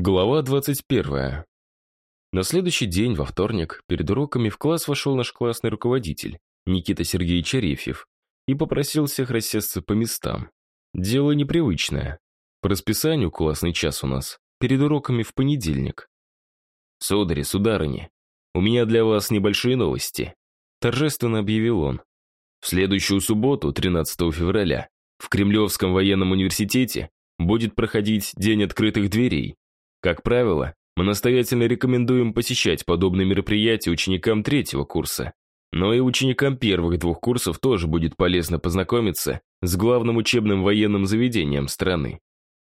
Глава 21. На следующий день, во вторник, перед уроками в класс вошел наш классный руководитель, Никита Сергеевич Арефьев, и попросил всех рассесться по местам. Дело непривычное. По расписанию классный час у нас, перед уроками в понедельник. «Судари, сударыни, у меня для вас небольшие новости», торжественно объявил он. В следующую субботу, 13 февраля, в Кремлевском военном университете будет проходить День открытых дверей, как правило, мы настоятельно рекомендуем посещать подобные мероприятия ученикам третьего курса. Но и ученикам первых двух курсов тоже будет полезно познакомиться с главным учебным военным заведением страны.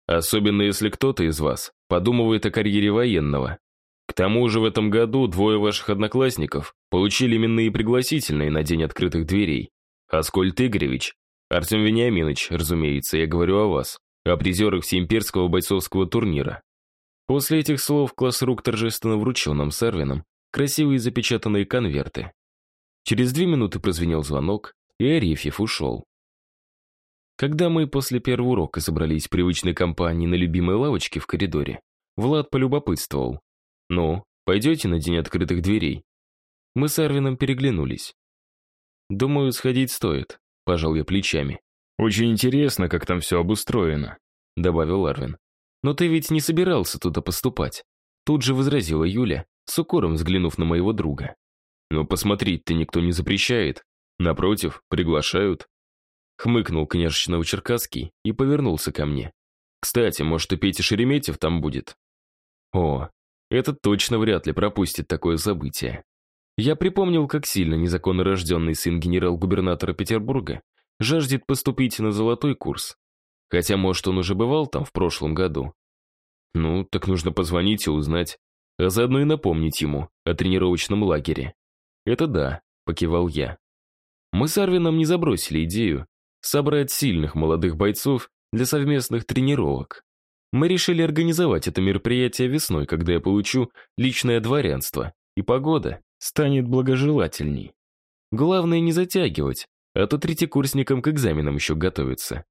Особенно если кто-то из вас подумывает о карьере военного. К тому же в этом году двое ваших одноклассников получили именные пригласительные на День открытых дверей. Аскольд Игоревич, Артем Вениаминович, разумеется, я говорю о вас, о призерах всеимперского бойцовского турнира. После этих слов класс рук торжественно вручил нам с Эрвином красивые запечатанные конверты. Через две минуты прозвенел звонок, и Арефьев ушел. Когда мы после первого урока собрались в привычной компании на любимой лавочке в коридоре, Влад полюбопытствовал. «Ну, пойдете на день открытых дверей?» Мы с Арвином переглянулись. «Думаю, сходить стоит», — пожал я плечами. «Очень интересно, как там все обустроено», — добавил Арвин. «Но ты ведь не собирался туда поступать», тут же возразила Юля, с укором взглянув на моего друга. «Но посмотреть-то никто не запрещает. Напротив, приглашают». Хмыкнул княжич Новочеркасский и повернулся ко мне. «Кстати, может, и Петя Шереметьев там будет?» «О, этот точно вряд ли пропустит такое событие». Я припомнил, как сильно незаконно рожденный сын генерал-губернатора Петербурга жаждет поступить на золотой курс. Хотя, может, он уже бывал там в прошлом году. Ну, так нужно позвонить и узнать, а заодно и напомнить ему о тренировочном лагере. Это да, покивал я. Мы с Арвином не забросили идею собрать сильных молодых бойцов для совместных тренировок. Мы решили организовать это мероприятие весной, когда я получу личное дворянство, и погода станет благожелательней. Главное не затягивать, а то третьекурсникам к экзаменам еще готовиться.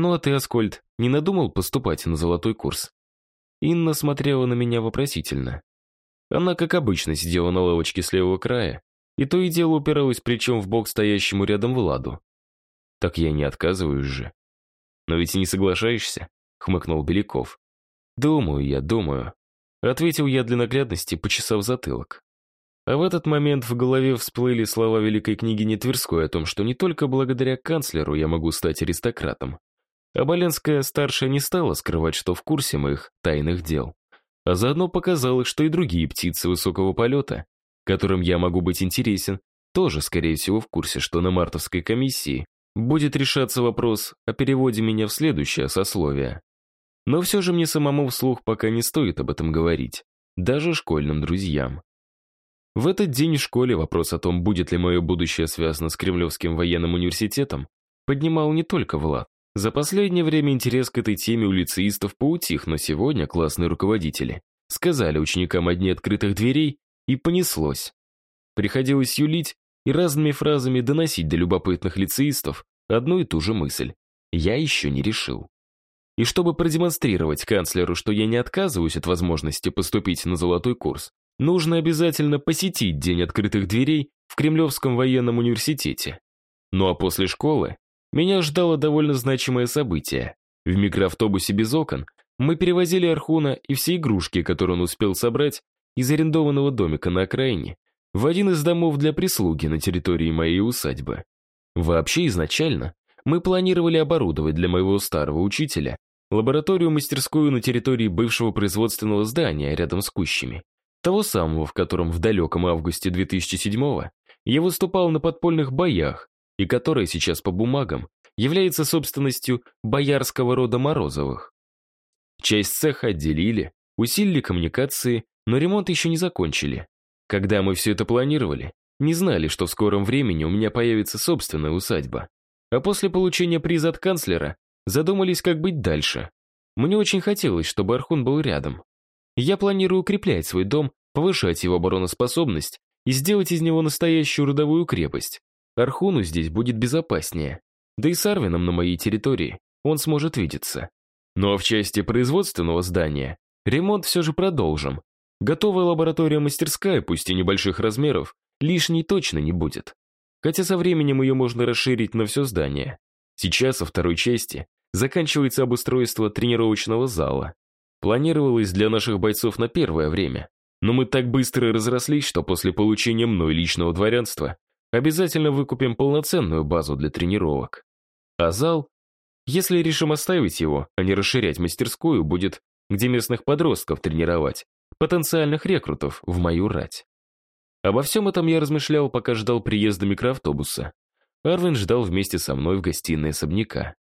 «Ну а ты, Аскольд, не надумал поступать на золотой курс?» Инна смотрела на меня вопросительно. Она, как обычно, сидела на лавочке с левого края, и то и дело упиралась плечом в бок стоящему рядом Владу. «Так я не отказываюсь же». «Но ведь не соглашаешься?» — хмыкнул Беляков. «Думаю я, думаю», — ответил я для наглядности, почесав затылок. А в этот момент в голове всплыли слова великой княгини Тверской о том, что не только благодаря канцлеру я могу стать аристократом, Оболенская старшая не стала скрывать, что в курсе моих тайных дел. А заодно показала, что и другие птицы высокого полета, которым я могу быть интересен, тоже, скорее всего, в курсе, что на мартовской комиссии будет решаться вопрос о переводе меня в следующее сословие. Но все же мне самому вслух пока не стоит об этом говорить, даже школьным друзьям. В этот день в школе вопрос о том, будет ли мое будущее связано с Кремлевским военным университетом, поднимал не только Влад. За последнее время интерес к этой теме у лицеистов поутих, но сегодня классные руководители сказали ученикам одни открытых дверей, и понеслось. Приходилось юлить и разными фразами доносить до любопытных лицеистов одну и ту же мысль. Я еще не решил. И чтобы продемонстрировать канцлеру, что я не отказываюсь от возможности поступить на золотой курс, нужно обязательно посетить День открытых дверей в Кремлевском военном университете. Ну а после школы меня ждало довольно значимое событие. В микроавтобусе без окон мы перевозили Архуна и все игрушки, которые он успел собрать из арендованного домика на окраине, в один из домов для прислуги на территории моей усадьбы. Вообще изначально мы планировали оборудовать для моего старого учителя лабораторию-мастерскую на территории бывшего производственного здания рядом с кущами, того самого, в котором в далеком августе 2007-го я выступал на подпольных боях и которая сейчас по бумагам является собственностью боярского рода Морозовых. Часть цеха отделили, усилили коммуникации, но ремонт еще не закончили. Когда мы все это планировали, не знали, что в скором времени у меня появится собственная усадьба. А после получения приза от канцлера задумались, как быть дальше. Мне очень хотелось, чтобы Архун был рядом. Я планирую укреплять свой дом, повышать его обороноспособность и сделать из него настоящую родовую крепость. Архуну здесь будет безопаснее. Да и с Арвином на моей территории он сможет видеться. А в части производственного здания Ремонт все же продолжим. Готовая лаборатория-мастерская, пусть и небольших размеров, лишней точно не будет. Хотя со временем ее можно расширить на все здание. Сейчас, во второй части, заканчивается обустройство тренировочного зала. Планировалось для наших бойцов на первое время. Но мы так быстро разрослись, что после получения мной личного дворянства обязательно выкупим полноценную базу для тренировок. А зал, если решим оставить его, а не расширять мастерскую, будет где местных подростков тренировать, потенциальных рекрутов в мою рать. Обо всем этом я размышлял, пока ждал приезда микроавтобуса. Арвин ждал вместе со мной в гостиной особняка.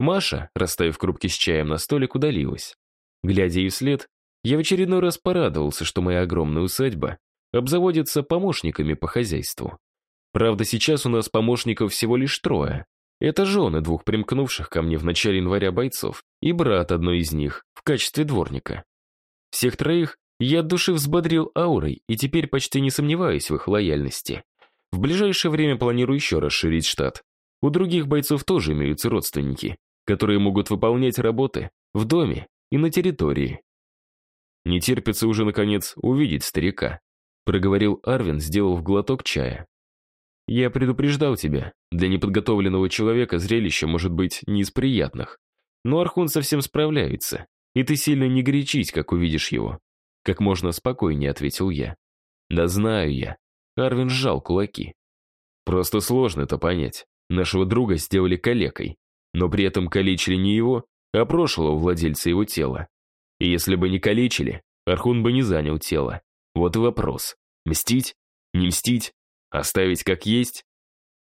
Маша, расставив кружки с чаем на столик, удалилась. Глядя ей вслед, я в очередной раз порадовался, что моя огромная усадьба обзаводится помощниками по хозяйству. Правда, сейчас у нас помощников всего лишь трое. Это жены двух примкнувших ко мне в начале января бойцов и брат одной из них в качестве дворника. Всех троих я от души взбодрил аурой и теперь почти не сомневаюсь в их лояльности. В ближайшее время планирую еще расширить штат. У других бойцов тоже имеются родственники, которые могут выполнять работы в доме и на территории. Не терпится уже, наконец, увидеть старика, проговорил Арвин, сделав глоток чая. Я предупреждал тебя, для неподготовленного человека зрелище может быть не из приятных. Но Архун совсем справляется, и ты сильно не горячись, как увидишь его. Как можно спокойнее ответил я. Да знаю я. Арвин сжал кулаки. Просто сложно это понять. Нашего друга сделали калекой, но при этом калечили не его, а прошлого владельца его тела. И если бы не калечили, Архун бы не занял тело. Вот и вопрос. Мстить? Не мстить? Оставить как есть?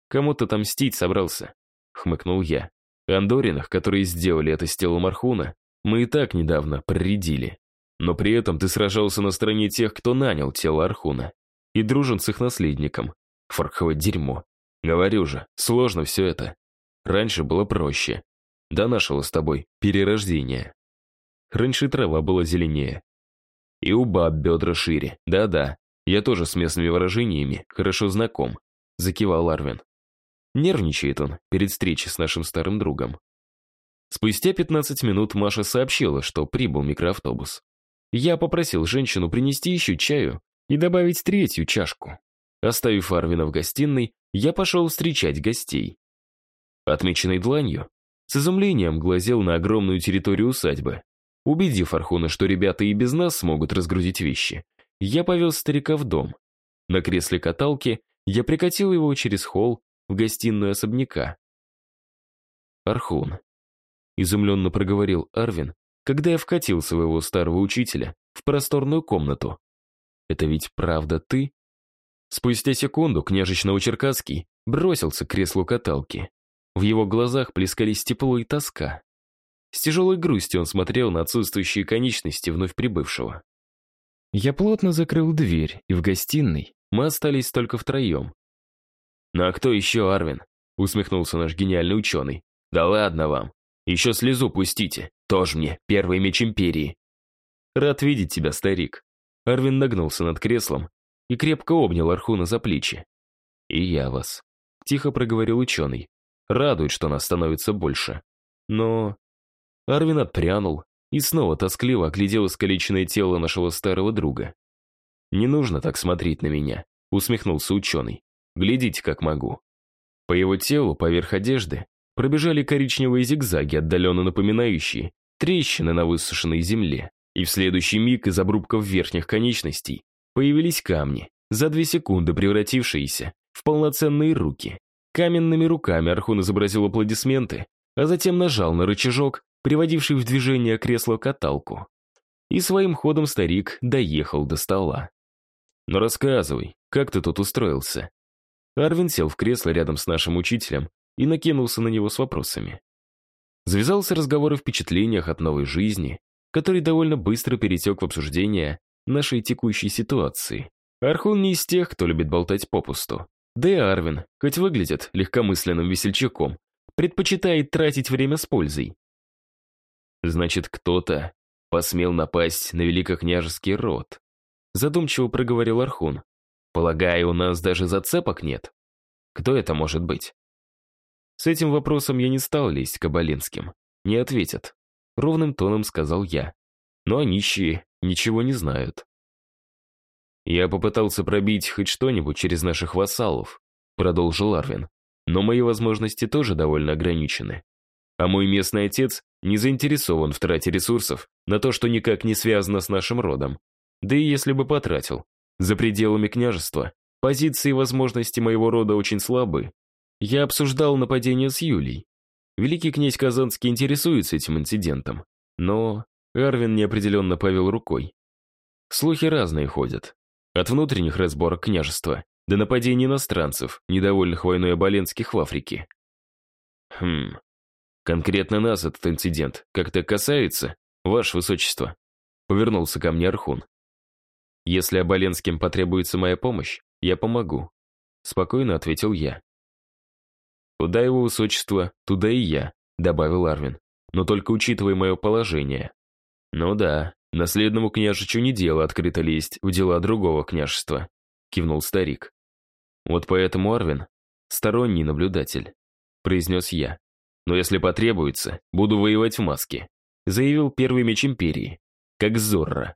Кому-то там мстить собрался, хмыкнул я. Андоринах, которые сделали это с телом Архуна, мы и так недавно проредили. Но при этом ты сражался на стороне тех, кто нанял тело Архуна. И дружен с их наследником. Фарховое дерьмо. Говорю же, сложно все это. Раньше было проще. До нашего с тобой перерождения. Раньше трава была зеленее. И у баб бедра шире. Да-да, я тоже с местными выражениями хорошо знаком, закивал Арвин. Нервничает он перед встречей с нашим старым другом. Спустя 15 минут Маша сообщила, что прибыл микроавтобус. Я попросил женщину принести еще чаю и добавить третью чашку. Оставив Арвина в гостиной, я пошел встречать гостей. Отмеченный дланью, с изумлением глазел на огромную территорию усадьбы. Убедив Архуна, что ребята и без нас смогут разгрузить вещи, я повез старика в дом. На кресле каталки я прикатил его через холл в гостиную особняка. «Архун», — изумленно проговорил Арвин, когда я вкатил своего старого учителя в просторную комнату. «Это ведь правда ты?» Спустя секунду княжич Новочеркасский бросился к креслу каталки. В его глазах плескались тепло и тоска. С тяжелой грустью он смотрел на отсутствующие конечности вновь прибывшего. Я плотно закрыл дверь, и в гостиной мы остались только втроем. «Ну а кто еще, Арвин?» — усмехнулся наш гениальный ученый. «Да ладно вам. Еще слезу пустите. Тоже мне первый меч Империи». «Рад видеть тебя, старик». Арвин нагнулся над креслом и крепко обнял Архуна за плечи. «И я вас», — тихо проговорил ученый. «Радует, что нас становится больше. Но...» Арвин отпрянул, и снова тоскливо оглядел искалеченное тело нашего старого друга. «Не нужно так смотреть на меня», — усмехнулся ученый. «Глядите, как могу». По его телу, поверх одежды, пробежали коричневые зигзаги, отдаленно напоминающие трещины на высушенной земле. И в следующий миг из обрубков верхних конечностей появились камни, за две секунды превратившиеся в полноценные руки. Каменными руками Архун изобразил аплодисменты, а затем нажал на рычажок, приводивший в движение кресло-каталку. И своим ходом старик доехал до стола. «Ну рассказывай, как ты тут устроился?» Арвин сел в кресло рядом с нашим учителем и накинулся на него с вопросами. Завязался разговор о впечатлениях от новой жизни, который довольно быстро перетек в обсуждение нашей текущей ситуации. Архун не из тех, кто любит болтать попусту. Да и Арвин, хоть выглядит легкомысленным весельчаком, предпочитает тратить время с пользой. Значит, кто-то посмел напасть на великокняжеский род. Задумчиво проговорил Архун. Полагаю, у нас даже зацепок нет. Кто это может быть? С этим вопросом я не стал лезть к Оболенским. Не ответят. Ровным тоном сказал я. А нищие ничего не знают. «Я попытался пробить хоть что-нибудь через наших вассалов», продолжил Арвин. «Но мои возможности тоже довольно ограничены. А мой местный отец не заинтересован в трате ресурсов на то, что никак не связано с нашим родом. Да и если бы потратил. За пределами княжества позиции и возможности моего рода очень слабы. Я обсуждал нападение с Юлей. Великий князь Казанский интересуется этим инцидентом. Но Арвин неопределенно повел рукой. Слухи разные ходят. От внутренних разборок княжества до нападений иностранцев, недовольных войной оболенских в Африке. Хм, конкретно нас этот инцидент как-то касается, ваше высочество? Повернулся ко мне Архун. Если Оболенским потребуется моя помощь, я помогу. Спокойно ответил я. Куда его высочество, туда и я, добавил Арвин. Но только учитывая мое положение. Ну да, Наследному княжичу не дело открыто лезть в дела другого княжества», — кивнул старик. «Вот поэтому Арвин — сторонний наблюдатель», — произнес я. «Но если потребуется, буду воевать в маске», — заявил первый меч Империи, как Зорро.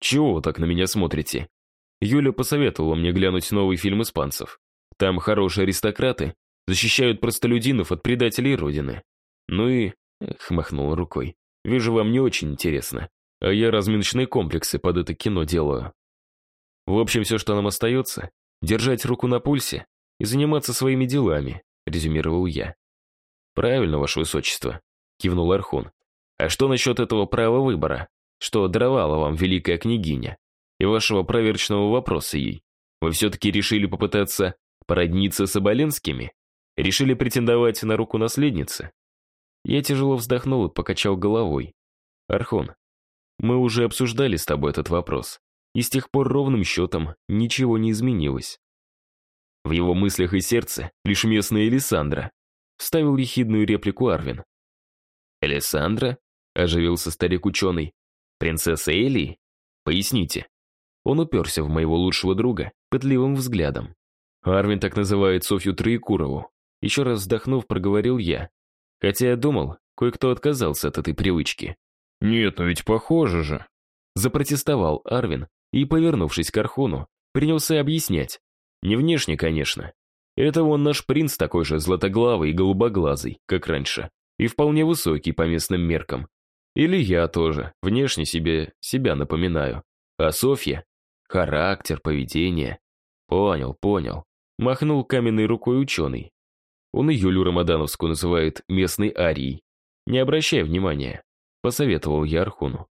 «Чего вы так на меня смотрите?» Юля посоветовала мне глянуть новый фильм испанцев. Там хорошие аристократы защищают простолюдинов от предателей Родины. Ну и... Эх, махнул рукой. Вижу, вам не очень интересно а я разминочные комплексы под это кино делаю. В общем, все, что нам остается, держать руку на пульсе и заниматься своими делами, резюмировал я. Правильно, ваше высочество, кивнул Архун. А что насчет этого права выбора? Что даровала вам великая княгиня? И вашего проверочного вопроса ей? Вы все-таки решили попытаться породниться с Оболенскими? Решили претендовать на руку наследницы? Я тяжело вздохнул и покачал головой. Архон, мы уже обсуждали с тобой этот вопрос, и с тех пор ровным счетом ничего не изменилось. В его мыслях и сердце лишь местная Элисандра, вставил ехидную реплику Арвин. «Элисандра?» – оживился старик-ученый. «Принцесса Элии? Поясните». Он уперся в моего лучшего друга пытливым взглядом. Арвин так называет Софью Троекурову. Еще раз вздохнув, проговорил я. Хотя я думал, кое-кто отказался от этой привычки. «Нет, но ведь похоже же!» Запротестовал Арвин и, повернувшись к Архуну, принялся объяснять. Не внешне, конечно. Это он наш принц такой же златоглавый и голубоглазый, как раньше, и вполне высокий по местным меркам. Или я тоже, внешне себе себя напоминаю. А Софья? Характер, поведение. Понял, понял. Махнул каменной рукой ученый. Он и Юлю Рамадановскую называет местной Арией. Не обращай внимания посоветовал я Архуну.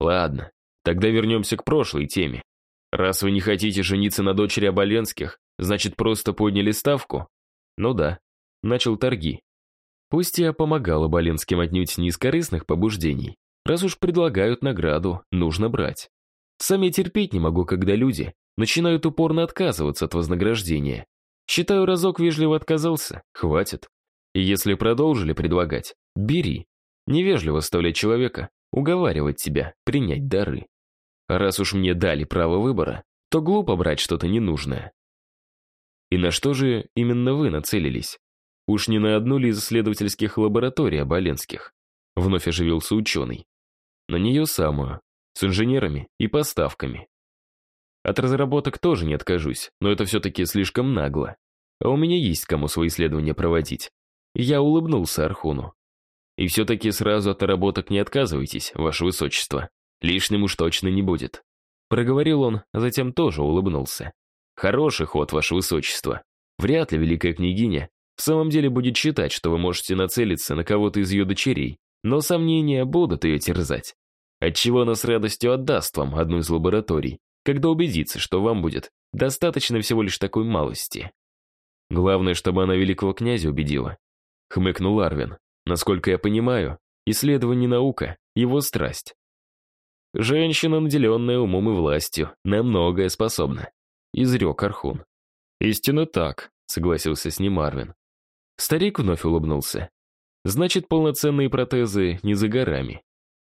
Ладно, тогда вернемся к прошлой теме. Раз вы не хотите жениться на дочери Оболенских, значит, просто подняли ставку? Ну да, начал торги. Пусть я помогал Оболенским отнюдь не из корыстных побуждений. Раз уж предлагают награду, нужно брать. Сам я терпеть не могу, когда люди начинают упорно отказываться от вознаграждения. Считаю, разок вежливо отказался, хватит. И если продолжили предлагать, бери. Невежливо заставлять человека уговаривать тебя принять дары. А раз уж мне дали право выбора, то глупо брать что-то ненужное. И на что же именно вы нацелились? Уж не на одну ли из исследовательских лабораторий Оболенских? Вновь оживился ученый. На нее самую, с инженерами и поставками. От разработок тоже не откажусь, но это все-таки слишком нагло. А у меня есть кому свои исследования проводить. Я улыбнулся Архуну. И все-таки сразу от работок не отказывайтесь, ваше высочество. Лишним уж точно не будет. Проговорил он, а затем тоже улыбнулся. Хороший ход, ваше высочество. Вряд ли великая княгиня в самом деле будет считать, что вы можете нацелиться на кого-то из ее дочерей, но сомнения будут ее терзать. Отчего она с радостью отдаст вам одну из лабораторий, когда убедится, что вам будет достаточно всего лишь такой малости. Главное, чтобы она великого князя убедила. Хмыкнул Арвин. Насколько я понимаю, исследование наука — его страсть. Женщина, наделенная умом и властью, на многое способна. Изрек Архун. Истинно так, согласился с ним Арвин. Старик вновь улыбнулся. Значит, полноценные протезы не за горами.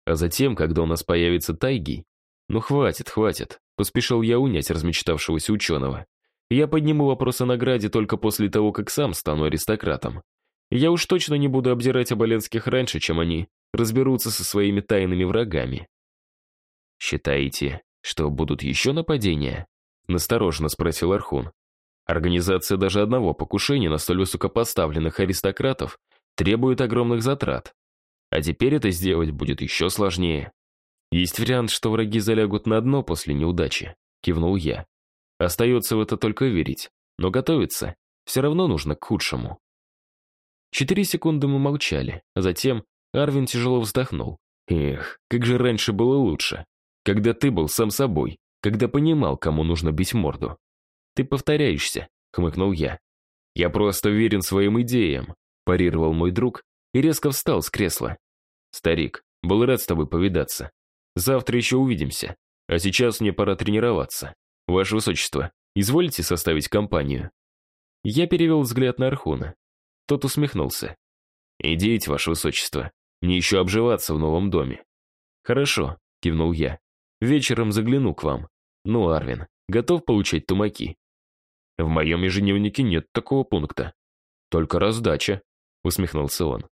А затем, когда у нас появится тайги... Ну хватит, хватит. Поспешил я унять размечтавшегося ученого. Я подниму вопрос о награде только после того, как сам стану аристократом. Я уж точно не буду обдирать Оболенских раньше, чем они разберутся со своими тайными врагами. «Считаете, что будут еще нападения?» Настороженно спросил Архун. Организация даже одного покушения на столь высокопоставленных аристократов требует огромных затрат. А теперь это сделать будет еще сложнее. Есть вариант, что враги залягут на дно после неудачи, кивнул я. Остается в это только верить, но готовиться все равно нужно к худшему. Четыре секунды мы молчали, а затем Арвин тяжело вздохнул. Эх, как же раньше было лучше, когда ты был сам собой, когда понимал, кому нужно бить морду. Ты повторяешься, хмыкнул я. Я просто верен своим идеям, парировал мой друг и резко встал с кресла. Старик, был рад с тобой повидаться. Завтра еще увидимся, а сейчас мне пора тренироваться. Ваше Высочество, изволите составить компанию?» Я перевел взгляд на Архуна. Тот усмехнулся. «Идите, Ваше Высочество, мне еще обживаться в новом доме». «Хорошо», — кивнул я. «Вечером загляну к вам. Ну, Арвин, готов получать тумаки?» «В моем ежедневнике нет такого пункта. Только раздача», — усмехнулся он.